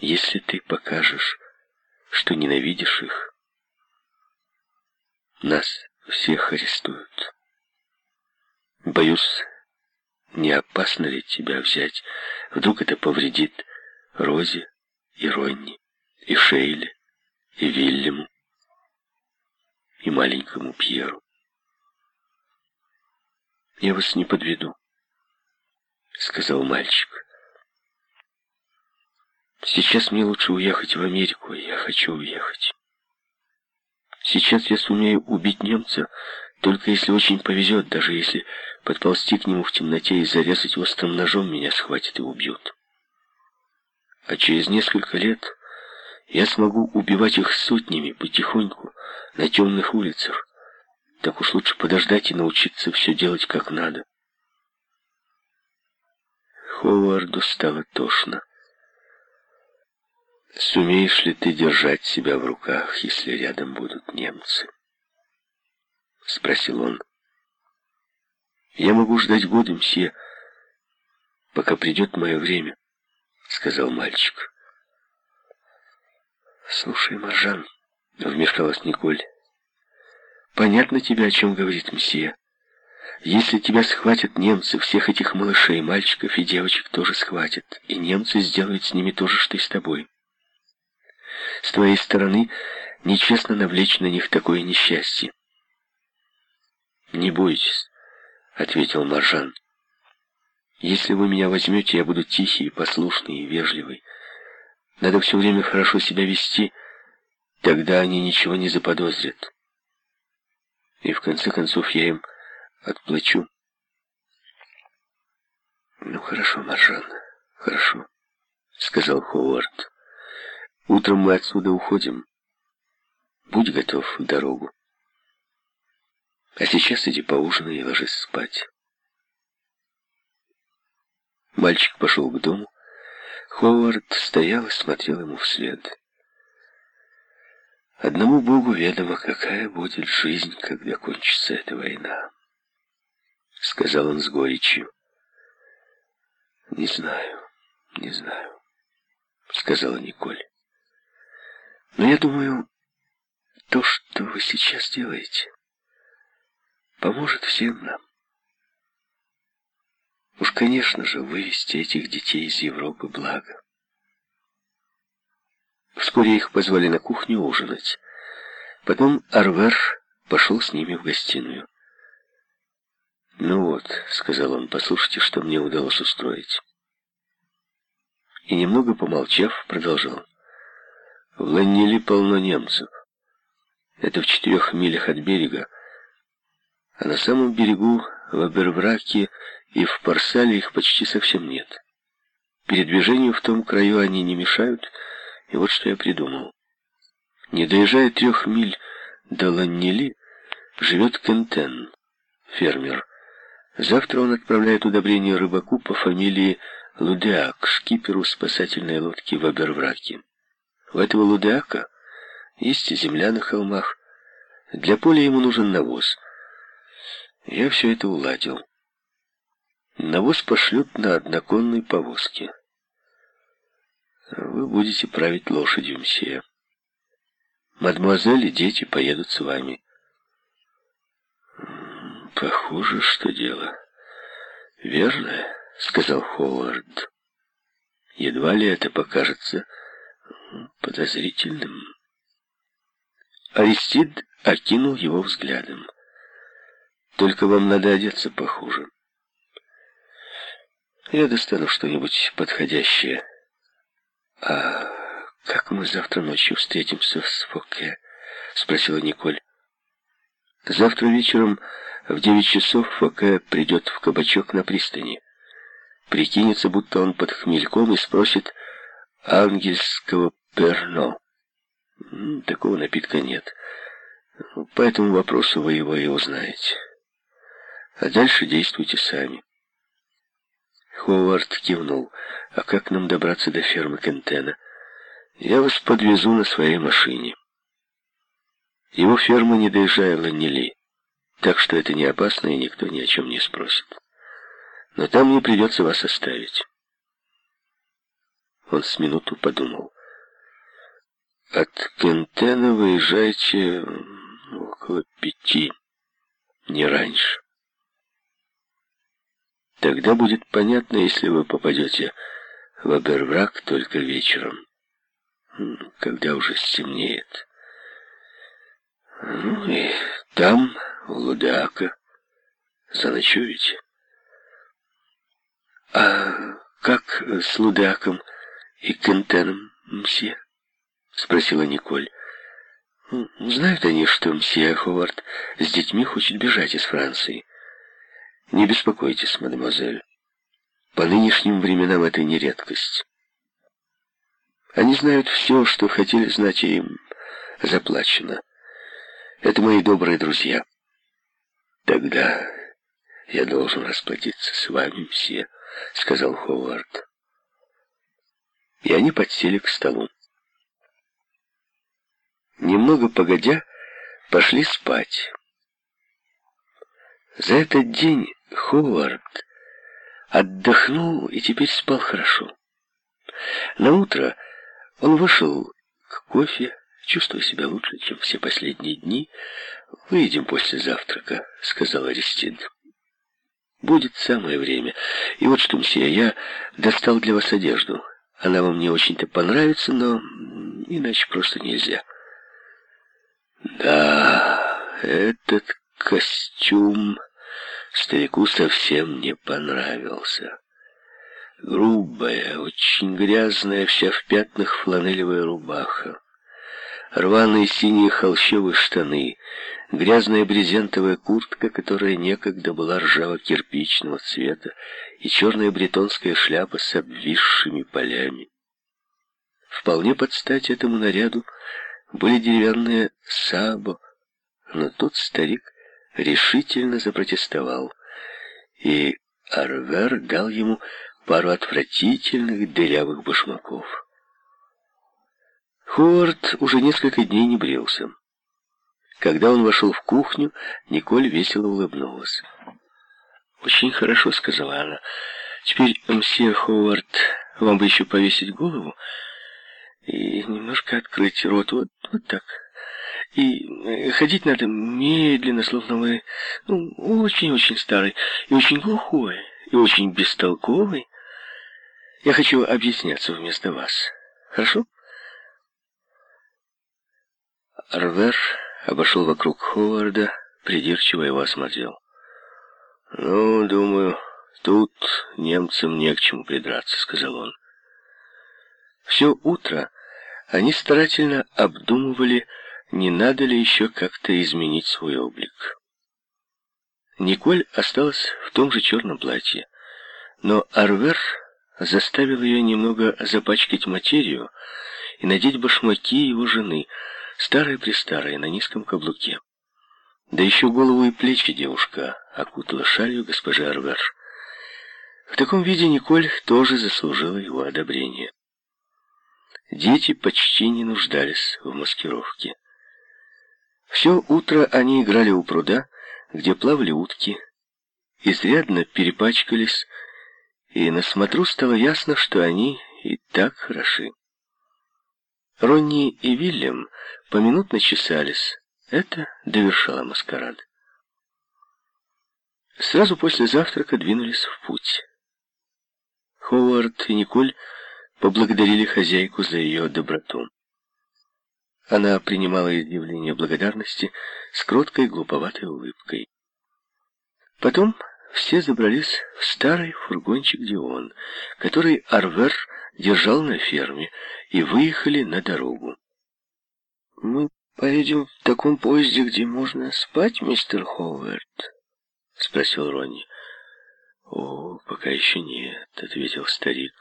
Если ты покажешь, что ненавидишь их, нас всех арестуют. Боюсь, не опасно ли тебя взять? Вдруг это повредит Розе и Ронни, и Шейле, и Вильяму, и маленькому Пьеру. «Я вас не подведу», — сказал мальчик. «Сейчас мне лучше уехать в Америку, я хочу уехать. Сейчас я сумею убить немца, только если очень повезет, даже если подползти к нему в темноте и зарезать острым ножом, меня схватят и убьют. А через несколько лет я смогу убивать их сотнями, потихоньку, на темных улицах. Так уж лучше подождать и научиться все делать как надо. Ховарду стало тошно. Сумеешь ли ты держать себя в руках, если рядом будут немцы? Спросил он. Я могу ждать годы, мсье, пока придет мое время, сказал мальчик. Слушай, Маржан, вмешалась Николь. Понятно тебе, о чем говорит мсье. Если тебя схватят немцы, всех этих малышей, мальчиков и девочек тоже схватят, и немцы сделают с ними то же, что и с тобой. С твоей стороны нечестно навлечь на них такое несчастье. «Не бойтесь», — ответил Маржан. «Если вы меня возьмете, я буду тихий, послушный и вежливый. Надо все время хорошо себя вести, тогда они ничего не заподозрят. И в конце концов я им отплачу». «Ну хорошо, Маржан, хорошо», — сказал Ховард. Утром мы отсюда уходим. Будь готов в дорогу. А сейчас иди поужинай и ложись спать. Мальчик пошел к дому. Ховард стоял и смотрел ему вслед. Одному Богу ведомо, какая будет жизнь, когда кончится эта война. Сказал он с горечью. Не знаю, не знаю, сказала Николь. Но я думаю, то, что вы сейчас делаете, поможет всем нам. Уж, конечно же, вывести этих детей из Европы благо. Вскоре их позвали на кухню ужинать. Потом Арвер пошел с ними в гостиную. «Ну вот», — сказал он, — «послушайте, что мне удалось устроить». И немного помолчав, продолжал. В Ланнили полно немцев. Это в четырех милях от берега. А на самом берегу, в Абервраке и в Парсале их почти совсем нет. Передвижению в том краю они не мешают, и вот что я придумал. Не доезжая трех миль до Ланнили, живет Кентен, фермер. Завтра он отправляет удобрение рыбаку по фамилии Лудеак, шкиперу спасательной лодки в Абервраке. У этого лудеака есть земля на холмах. Для поля ему нужен навоз. Я все это уладил. Навоз пошлют на одноконной повозке. Вы будете править лошадью, мсье. Мадемуазель и дети поедут с вами. Похоже, что дело верное, сказал Ховард. Едва ли это покажется подозрительным. Аристид окинул его взглядом. «Только вам надо одеться похуже. Я достану что-нибудь подходящее. А как мы завтра ночью встретимся с Фоке?» — спросила Николь. «Завтра вечером в девять часов Фоке придет в кабачок на пристани. Прикинется, будто он под хмельком и спросит ангельского перно. Такого напитка нет. По этому вопросу вы его и узнаете. А дальше действуйте сами. Ховард кивнул. А как нам добраться до фермы Кентена? Я вас подвезу на своей машине. Его ферма не доезжая Ланнели, так что это не опасно и никто ни о чем не спросит. Но там мне придется вас оставить. Он с минуту подумал. От Кентена выезжайте около пяти, не раньше. Тогда будет понятно, если вы попадете в Аберврак только вечером, когда уже стемнеет. Ну и там, у Лудака, заночуете. А как с Лудаком и Кентеном, мсье? Спросила Николь. Знают они, что мсье Ховард с детьми хочет бежать из Франции. Не беспокойтесь, мадемуазель. По нынешним временам это не редкость. Они знают все, что хотели знать, и им заплачено. Это мои добрые друзья. Тогда я должен расплатиться с вами, все, сказал Ховард. И они подсели к столу. Немного погодя, пошли спать. За этот день Ховард отдохнул и теперь спал хорошо. На утро он вышел к кофе, чувствуя себя лучше, чем все последние дни. «Выйдем после завтрака», — сказал Аристид. «Будет самое время. И вот что, мсье, я достал для вас одежду. Она вам не очень-то понравится, но иначе просто нельзя». «Да, этот костюм старику совсем не понравился». Грубая, очень грязная, вся в пятнах фланелевая рубаха рваные синие холщовые штаны, грязная брезентовая куртка, которая некогда была ржаво-кирпичного цвета, и черная бретонская шляпа с обвисшими полями. Вполне под стать этому наряду были деревянные сабо, но тот старик решительно запротестовал, и Арвер дал ему пару отвратительных дырявых башмаков. Ховард уже несколько дней не брился. Когда он вошел в кухню, Николь весело улыбнулась. «Очень хорошо», — сказала она. «Теперь, мсье Ховард, вам бы еще повесить голову и немножко открыть рот, вот, вот так. И э, ходить надо медленно, словно вы ну, очень-очень старый, и очень глухой, и очень бестолковый. Я хочу объясняться вместо вас. Хорошо?» Арвер обошел вокруг Ховарда, придирчиво его осмотрел. «Ну, думаю, тут немцам не к чему придраться», — сказал он. Все утро они старательно обдумывали, не надо ли еще как-то изменить свой облик. Николь осталась в том же черном платье, но Арвер заставил ее немного запачкать материю и надеть башмаки его жены — старая-престарая, на низком каблуке. Да еще голову и плечи девушка окутала шалью госпожи Арвер. В таком виде Николь тоже заслужила его одобрение. Дети почти не нуждались в маскировке. Все утро они играли у пруда, где плавали утки, изрядно перепачкались, и на смотру стало ясно, что они и так хороши. Ронни и Вильям поминутно чесались. Это довершало маскарад. Сразу после завтрака двинулись в путь. Ховард и Николь поблагодарили хозяйку за ее доброту. Она принимала изъявление благодарности с кроткой глуповатой улыбкой. Потом все забрались в старый фургончик Дион, который Арвер держал на ферме, и выехали на дорогу. «Мы поедем в таком поезде, где можно спать, мистер Ховард?» — спросил Ронни. «О, пока еще нет», — ответил старик.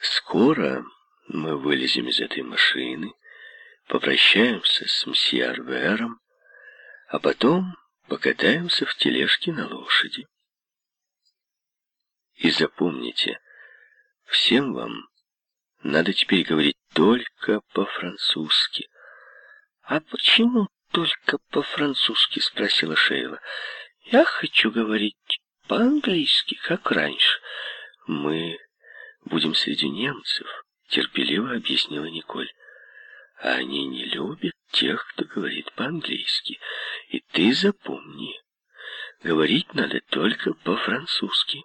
«Скоро мы вылезем из этой машины, попрощаемся с мсье Арвером, а потом покатаемся в тележке на лошади. И запомните, всем вам надо теперь говорить только по-французски. «А почему только по-французски?» — спросила Шейла. «Я хочу говорить по-английски, как раньше. Мы будем среди немцев», — терпеливо объяснила Николь. «А они не любят тех, кто говорит по-английски. И ты запомни, говорить надо только по-французски».